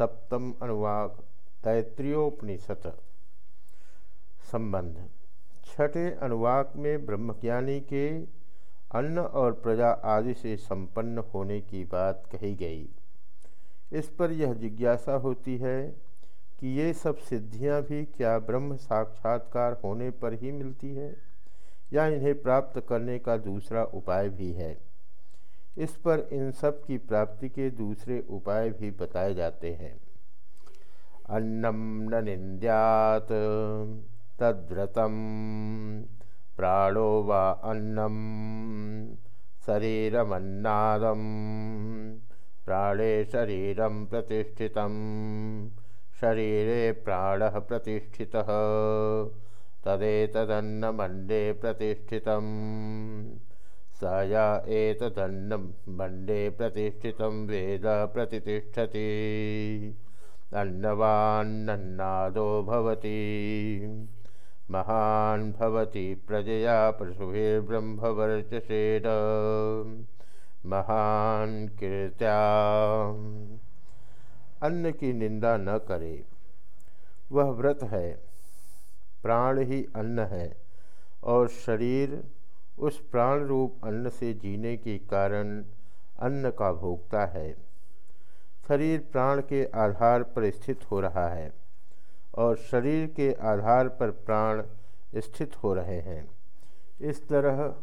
सप्तम अनुवाक तैत्रियोपनिषद संबंध। छठे अनुवाक में ब्रह्मज्ञानी के अन्न और प्रजा आदि से संपन्न होने की बात कही गई। इस पर यह जिज्ञासा होती है कि ये सब सिद्धियाँ भी क्या ब्रह्म साक्षात्कार होने पर ही मिलती है या इन्हें प्राप्त करने का दूसरा उपाय भी है? इस पर इन सब की प्राप्ति के दूसरे उपाय भी बताए जाते हैं। अन्नम न निंद्यात, तद्व्रतम, प्राणो व अन्नम, शरीरमन्नादम, प्राणे शरीरम प्रतिष्ठित शरीरे प्राण प्रतिष्ठि तदेतदन्नमण्डे प्रतिष्ठितम्। स या एतदन्नं मण्डे प्रतिष्ठितं वेद प्रतिष्ठति। अन्नवान्नन्नादो भवति। महान् भवति प्रजया पशुभिर्ब्रह्मवर्चसेन महान कीर्त्या। अन्न की निंदा न करे। वह व्रत है, प्राण ही अन्न है, और शरीर उस प्राण रूप अन्न से जीने के कारण अन्न का भोगता है। शरीर प्राण के आधार पर स्थित हो रहा है और शरीर के आधार पर प्राण स्थित हो रहे हैं। इस तरह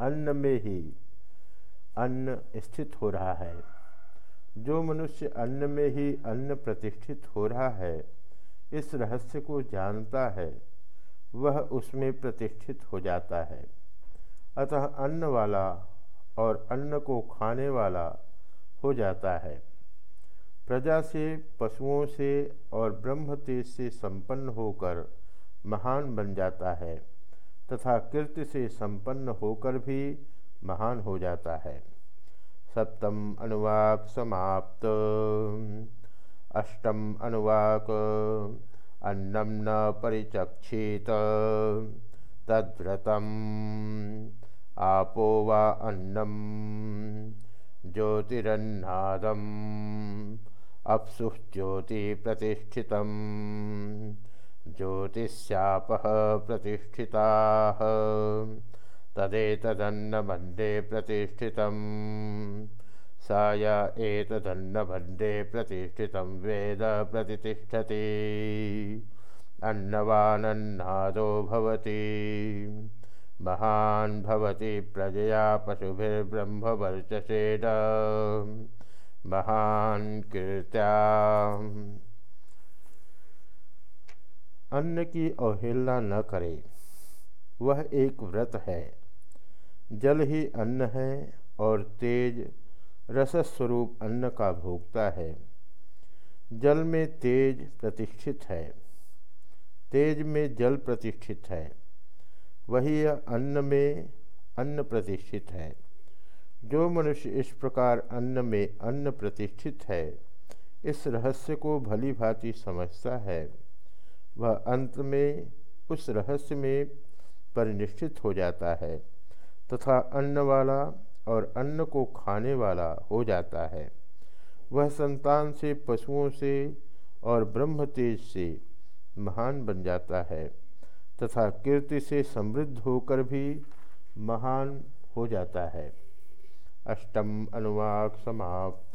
अन्न में ही अन्न स्थित हो रहा है। जो मनुष्य अन्न में ही अन्न प्रतिष्ठित हो रहा है, इस रहस्य को जानता है, वह उसमें प्रतिष्ठित हो जाता है। अतः अन्न वाला और अन्न को खाने वाला हो जाता है। प्रजा से, पशुओं से और ब्रह्म तेज से संपन्न होकर महान बन जाता है तथा कीर्ति से संपन्न होकर भी महान हो जाता है। सप्तम अनुवाक समाप्त। अष्टम अनुवाक। अन्नम न परिचक्षित। तद्व्रतम। आपो वा अन्नम ज्योतिरन्नादम अप्सु ज्योति प्रतिष्ठित ज्योतिषाप प्रतिष्ठिता तदेतदन्नभण्डे प्रतिष्ठित सा य वेद प्रतिष्ठति। अन्नवानन्नादो भवति। महान भवति प्रजया पशुभिर्ब्रह्मवर्चसेन। महान कीर्त्या। अन्न की अवहेलना न करे, वह एक व्रत है। जल ही अन्न है और तेज रसस्वरूप अन्न का भोगता है। जल में तेज प्रतिष्ठित है, तेज में जल प्रतिष्ठित है। वही यह अन्न में अन्न प्रतिष्ठित है। जो मनुष्य इस प्रकार अन्न में अन्न प्रतिष्ठित है, इस रहस्य को भली भांति समझता है। वह अंत में उस रहस्य में परिनिष्ठित हो जाता है तथा अन्न वाला और अन्न को खाने वाला हो जाता है। वह संतान से, पशुओं से और ब्रह्म तेज से महान बन जाता है। तथा कीर्ति से समृद्ध होकर भी महान हो जाता है। अष्टम अनुवाक समाप्त।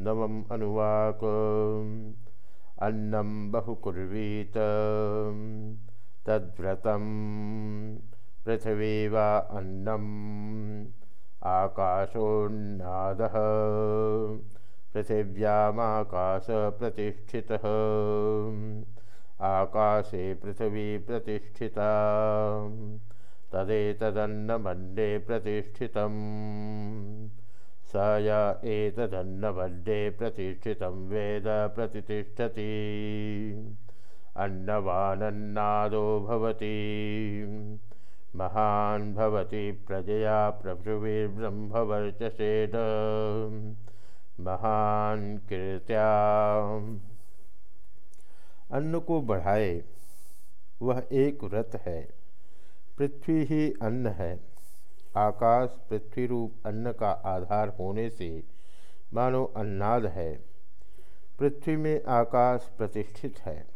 नवम अनुवाक, अन्नम बहुकुर्वीत। तद्व्रतम, पृथ्वी वा अन्नम, आकाशोन्नाद। पृथिव्याकाश प्रतिष्ठित। आकाशे पृथ्वी प्रतिष्ठिता। तदेतदन्नमण्डे प्रतिष्ठितं स य एतदन्नमण्डे प्रतिष्ठितं वेद प्रतिष्ठति। अन्नवानन्नादो भवति। महान् भवति प्रजया प्रभृविर्ब्रह्मवर्चसेन महान् कीर्त्या अन्न को बढ़ाए, वह एक व्रत है। पृथ्वी ही अन्न है। आकाश पृथ्वी रूप अन्न का आधार होने से मानो अन्नाद है। पृथ्वी में आकाश प्रतिष्ठित है।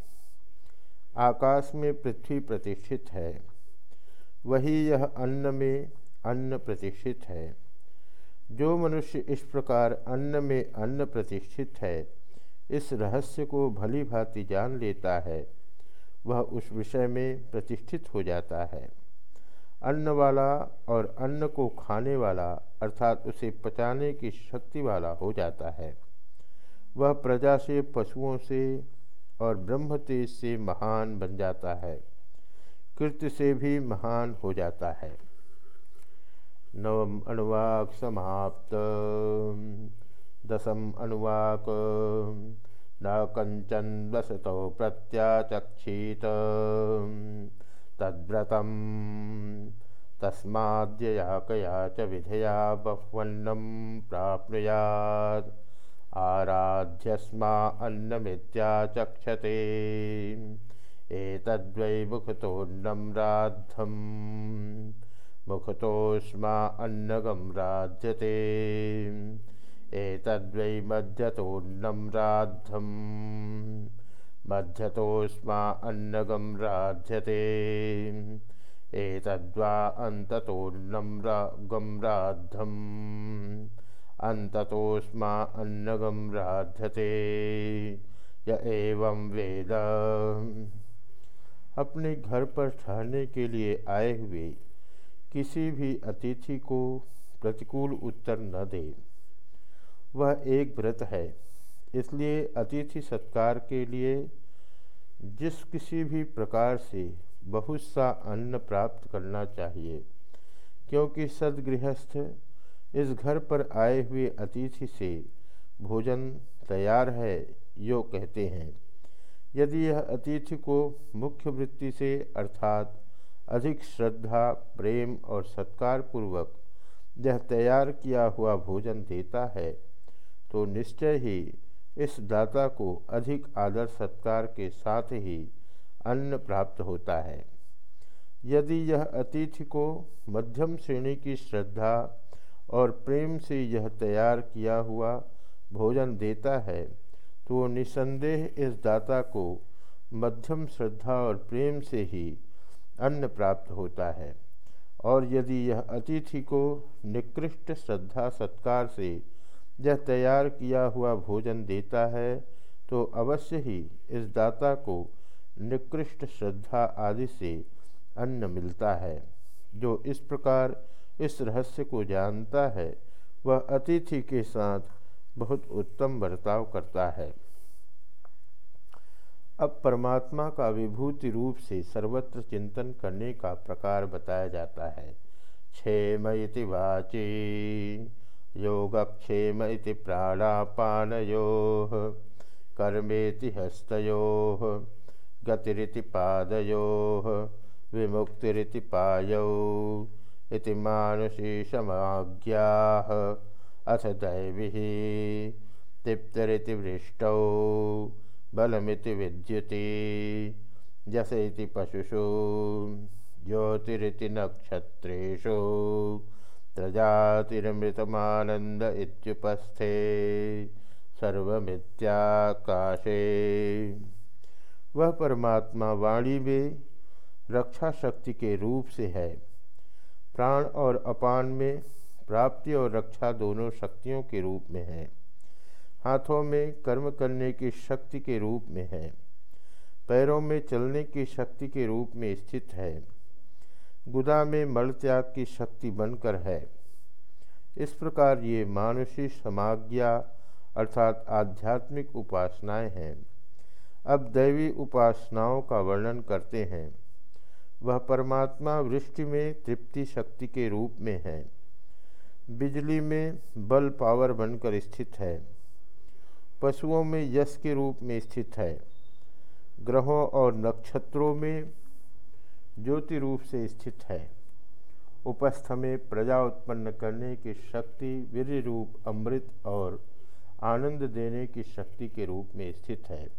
आकाश में पृथ्वी प्रतिष्ठित है। वही यह अन्न में अन्न प्रतिष्ठित है। जो मनुष्य इस प्रकार अन्न में अन्न प्रतिष्ठित है इस रहस्य को भली भांति जान लेता है, वह उस विषय में प्रतिष्ठित हो जाता है। अन्न वाला और अन्न को खाने वाला अर्थात उसे पचाने की शक्ति वाला हो जाता है। वह प्रजा से, पशुओं से और ब्रह्म तेज से महान बन जाता है। कृत्य से भी महान हो जाता है। नवम अनुवाक समाप्त। दसम अनुवाक न कंचन वसतो प्रत्याचक्षीत। तद्व्रतम तस्माद्यया कया च विधया बह्वन्नं प्राप्नुयात्। आराध्यस्मा अन्नमित्याचक्षते एतद्वै मुखतोन्नं राद्धं मुखतोस्मा अन्नगं राध्यते एतद्वै मध्यतोन्नं राद्धम् मध्यतोस्मा अन्नगम राध्यते। एतद्वा अन्ततोन्नं गम राद्धम्। अन्ततोस्मा अन्नगम राध्यते। य एवं वेद। अपने घर पर ठहरने के लिए आए हुए किसी भी अतिथि को प्रतिकूल उत्तर न दे। वह एक व्रत है। इसलिए अतिथि सत्कार के लिए जिस किसी भी प्रकार से बहुत सा अन्न प्राप्त करना चाहिए, क्योंकि सदगृहस्थ इस घर पर आए हुए अतिथि से भोजन तैयार है, यो कहते हैं। यदि यह अतिथि को मुख्य वृत्ति से अर्थात अधिक श्रद्धा, प्रेम और सत्कार पूर्वक यह तैयार किया हुआ भोजन देता है तो निश्चय ही इस दाता को अधिक आदर सत्कार के साथ ही अन्न प्राप्त होता है। यदि यह अतिथि को मध्यम श्रेणी की श्रद्धा और प्रेम से यह तैयार किया हुआ भोजन देता है तो निसंदेह इस दाता को मध्यम श्रद्धा और प्रेम से ही अन्न प्राप्त होता है। और यदि यह अतिथि को निकृष्ट श्रद्धा सत्कार से यह तैयार किया हुआ भोजन देता है तो अवश्य ही इस दाता को निकृष्ट श्रद्धा आदि से अन्न मिलता है। जो इस प्रकार इस रहस्य को जानता है, वह अतिथि के साथ बहुत उत्तम बर्ताव करता है। अब परमात्मा का विभूति रूप से सर्वत्र चिंतन करने का प्रकार बताया जाता है। क्षेम इति वाची। योगक्षेम इति प्राणापानयोः, कर्मेति हस्तयोः, गतिरिति पादयोः, विमुक्तिरिति पायौ इति मानुषीषमाज्ञाः अथ दैविः तिप्तरिति वृष्टौ, बलमिति विद्युति जस इति पशुषु, ज्योतिरिति नक्षत्रेषु। त्रजातिरमृतमानंद इत्युपस्थे सर्वमित्याकाशे। वह परमात्मा वाणी में रक्षा शक्ति के रूप से है। प्राण और अपान में प्राप्ति और रक्षा दोनों शक्तियों के रूप में है। हाथों में कर्म करने की शक्ति के रूप में है। पैरों में चलने की शक्ति के रूप में स्थित है। गुदा में मल त्याग की शक्ति बनकर है। इस प्रकार ये मानुषी समाज्ञा अर्थात आध्यात्मिक उपासनाएँ हैं। अब दैवी उपासनाओं का वर्णन करते हैं। वह परमात्मा वृष्टि में तृप्ति शक्ति के रूप में है। बिजली में बल पावर बनकर स्थित है। पशुओं में यश के रूप में स्थित है। ग्रहों और नक्षत्रों में ज्योति रूप से स्थित है। उपस्थ में प्रजा उत्पन्न करने की शक्ति वीर रूप, अमृत और आनंद देने की शक्ति के रूप में स्थित है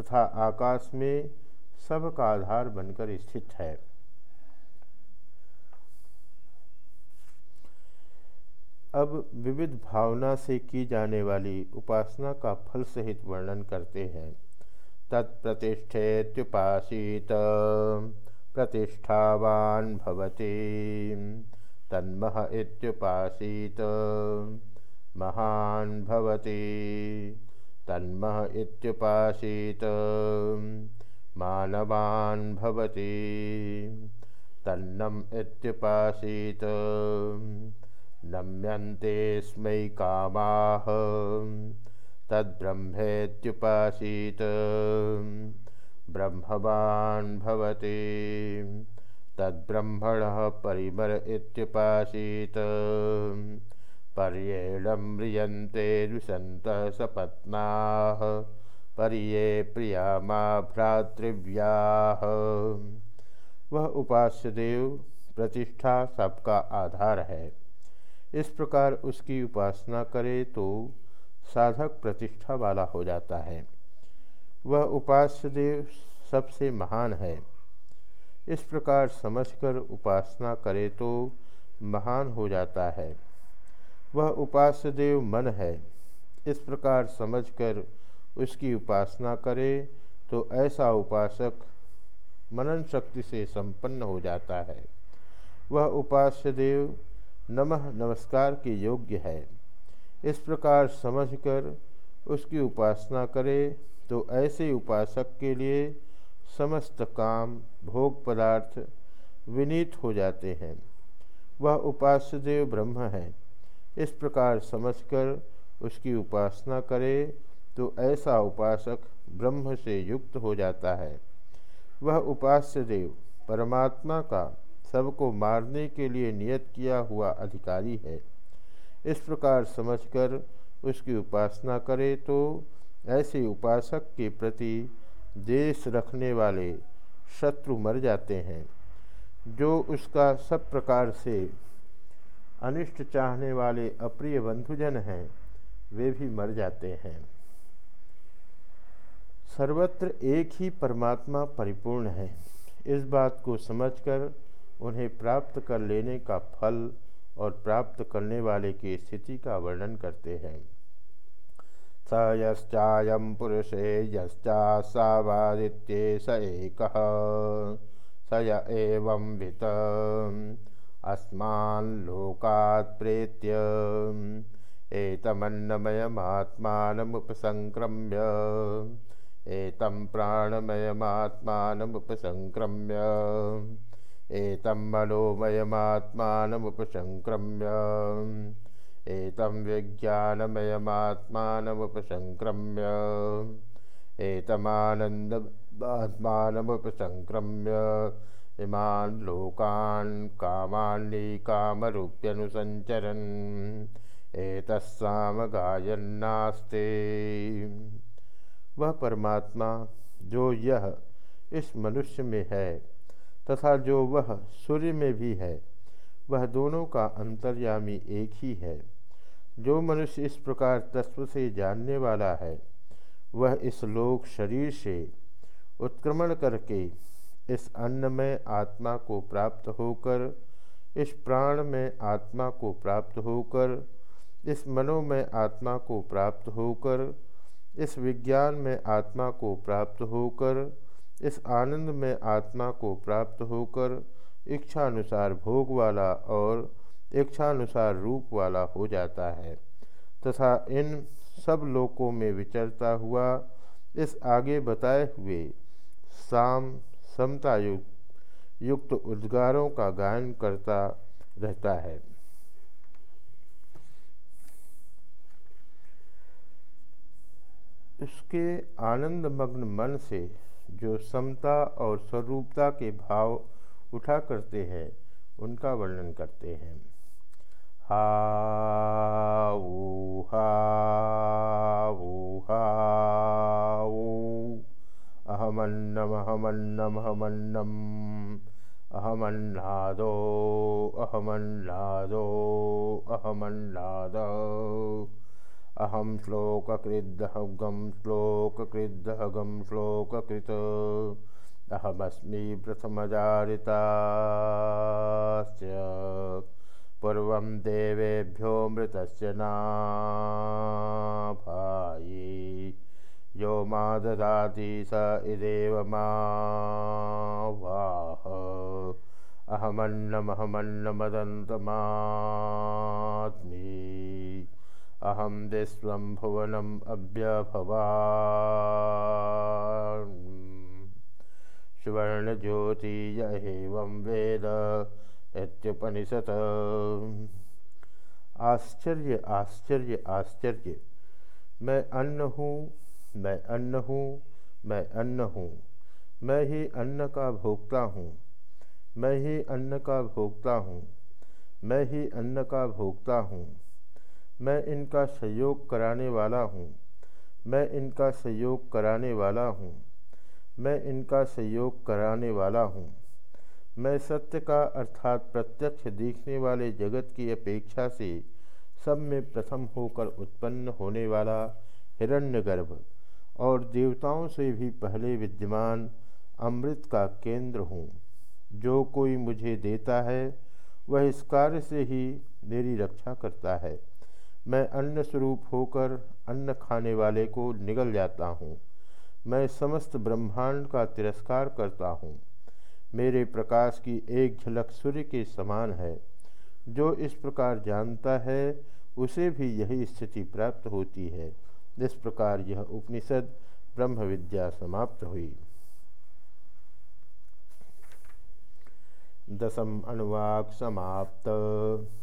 तथा आकाश में सब का आधार बनकर स्थित है। अब विविध भावना से की जाने वाली उपासना का फल सहित वर्णन करते हैं। तत्प्रतिष्ठेत्युपासीत। प्रतिष्ठावान भवति। तन्मह इत्युपासीत। महान भवति। तन्मह इत्युपासीत। मानवान् भवति। तन्नम इत्युपासीत। नम्यन्ते स्मै कामाः। तद्ब्रह्मेत्युपासीत ब्रह्मवान् भवति। तद्ब्रह्मणः परिमर इत्युपासीत। पर्येणं म्रियन्ते द्विषन्तः सपत्नाः। परिये प्रिया मा भ्रातृव्याः। वह उपास्य देव प्रतिष्ठा सबका आधार है। इस प्रकार उसकी उपासना करे तो साधक प्रतिष्ठा वाला हो जाता है। वह उपास्य देव सबसे महान है। इस प्रकार समझकर उपासना करे तो महान हो जाता है। वह उपास्य देव मन है। इस प्रकार समझकर उसकी उपासना करे तो ऐसा उपासक मनन शक्ति से संपन्न हो जाता है। वह उपास्य देव नमः नमस्कार के योग्य है। इस प्रकार समझकर उसकी उपासना करे तो ऐसे उपासक के लिए समस्त काम, भोग पदार्थ विनीत हो जाते हैं। वह उपास्य देव ब्रह्म है। इस प्रकार समझकर उसकी उपासना करे तो ऐसा उपासक ब्रह्म से युक्त हो जाता है। वह उपास्य देव परमात्मा का सबको मारने के लिए नियत किया हुआ अधिकारी है। इस प्रकार समझकर उसकी उपासना करे तो ऐसे उपासक के प्रति देश रखने वाले शत्रु मर जाते हैं, जो उसका सब प्रकार से अनिष्ट चाहने वाले अप्रिय बंधुजन हैं, वे भी मर जाते हैं। सर्वत्र एक ही परमात्मा परिपूर्ण है। इस बात को समझकर उन्हें प्राप्त कर लेने का फल और प्राप्त करने वाले की स्थिति का वर्णन करते हैं। स यश्चायम पुरुषे यश्चासावादित्ये स एक स य एवं वित। अस्मान् लोकात् प्रेत्य एतमन्नमयमात्मानमुपसङ्क्रम्य एतं प्राणमयमात्मानमुपसङ्क्रम्य एतं मनोमयमात्मानमुपसङ्क्रम्य एतं विज्ञानमयमात्मानमुपसङ्क्रम्य एतमानन्दमात्मानमुपसङ्क्रम्य इमान् लोकान् कामान्निकामरूप्यनुसञ्चरन् एतस्सामगायन्नास्ते वह परमात्मा जो यह इस मनुष्य में है तथा जो वह सूर्य में भी है वह दोनों का अंतर्यामी एक ही है। जो मनुष्य इस प्रकार तत्व से जानने वाला है, वह इस लोक शरीर से उत्क्रमण करके इस अन्न में आत्मा को प्राप्त होकर, इस प्राण में आत्मा को प्राप्त होकर, इस मनो में आत्मा को प्राप्त होकर, इस विज्ञान में आत्मा को प्राप्त होकर, इस आनंद में आत्मा को प्राप्त होकर इच्छानुसार भोग वाला और इच्छानुसार रूप वाला हो जाता है, तथा इन सब लोकों में विचरता हुआ इस आगे बताए हुए साम समता युक्त युक्त उद्गारों का गायन करता रहता है। उसके आनंदमग्न मन से जो समता और स्वरूपता के भाव उठा करते हैं, उनका वर्णन करते हैं। हा वो हा वो हा वो अहमन्नम अहमन्नम अहमन्नम अहमन्नादो अहमन्नादो अहमन्नाद अहम श्लोककृदहगम श्लोककृदहगम श्लोककृत। अहमस्मी प्रथमजारिता पूर्व देवेभ्यो मृत नाभायी। यो मा ददाति स इदेव मा वाह। अहमन्नमहमन्नमदन्तमात्मी। अहम विश्वं भुवनम् अभ्यभवान्। सुवर्णज्योति एवं वेद इत्युपनिषत्। आश्चर्य आश्चर्य आश्चर्य। मैं अन्न हूँ, मैं अन्न हूँ, मैं अन्न हूँ। मैं ही अन्न का भोक्ता हूँ। मैं ही अन्न का भोक्ता हूँ। मैं ही अन्न का भोक्ता हूँ। मैं इनका सहयोग कराने वाला हूँ। मैं इनका सहयोग कराने वाला हूँ। मैं इनका सहयोग कराने वाला हूँ। मैं सत्य का अर्थात प्रत्यक्ष देखने वाले जगत की अपेक्षा से सब में प्रथम होकर उत्पन्न होने वाला हिरण्यगर्भ और देवताओं से भी पहले विद्यमान अमृत का केंद्र हूँ। जो कोई मुझे देता है, वह इस कार्य से ही मेरी रक्षा करता है। मैं अन्न स्वरूप होकर अन्न खाने वाले को निगल जाता हूँ। मैं समस्त ब्रह्मांड का तिरस्कार करता हूँ। मेरे प्रकाश की एक झलक सूर्य के समान है। जो इस प्रकार जानता है, उसे भी यही स्थिति प्राप्त होती है। इस प्रकार यह उपनिषद ब्रह्म विद्या समाप्त हुई। दसम अनुवाक समाप्त,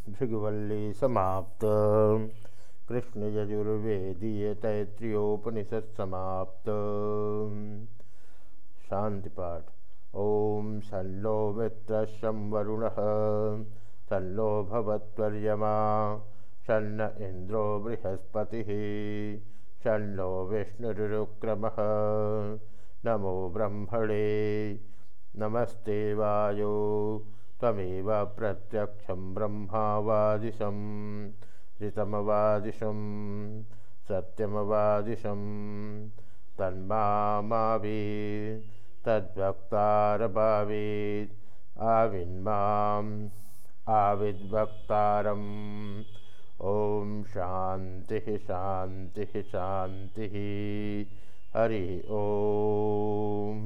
भृगवल्ली समाप्त। कृष्ण यजुर्वेदीय तैत्रियोपनिषद समाप्त शांति पाठ ओम सन्नो मित्र वरुण सन्नो भवत्वर्यमा। सन्न इंद्रो बृहस्पति। सन्नो विष्णुरुक्रम नमो ब्रह्मणे। नमस्ते वायो। तमेव प्रत्यक्षं ब्रह्मावादिशम् ऋतमवादिशं सत्यमवादिशं तन्मावी तद्वक्तारभावीत् आविन्माम् आविद्वक्तारम्। ॐ शान्तिः शान्तिः शान्तिः। हरिः ॐ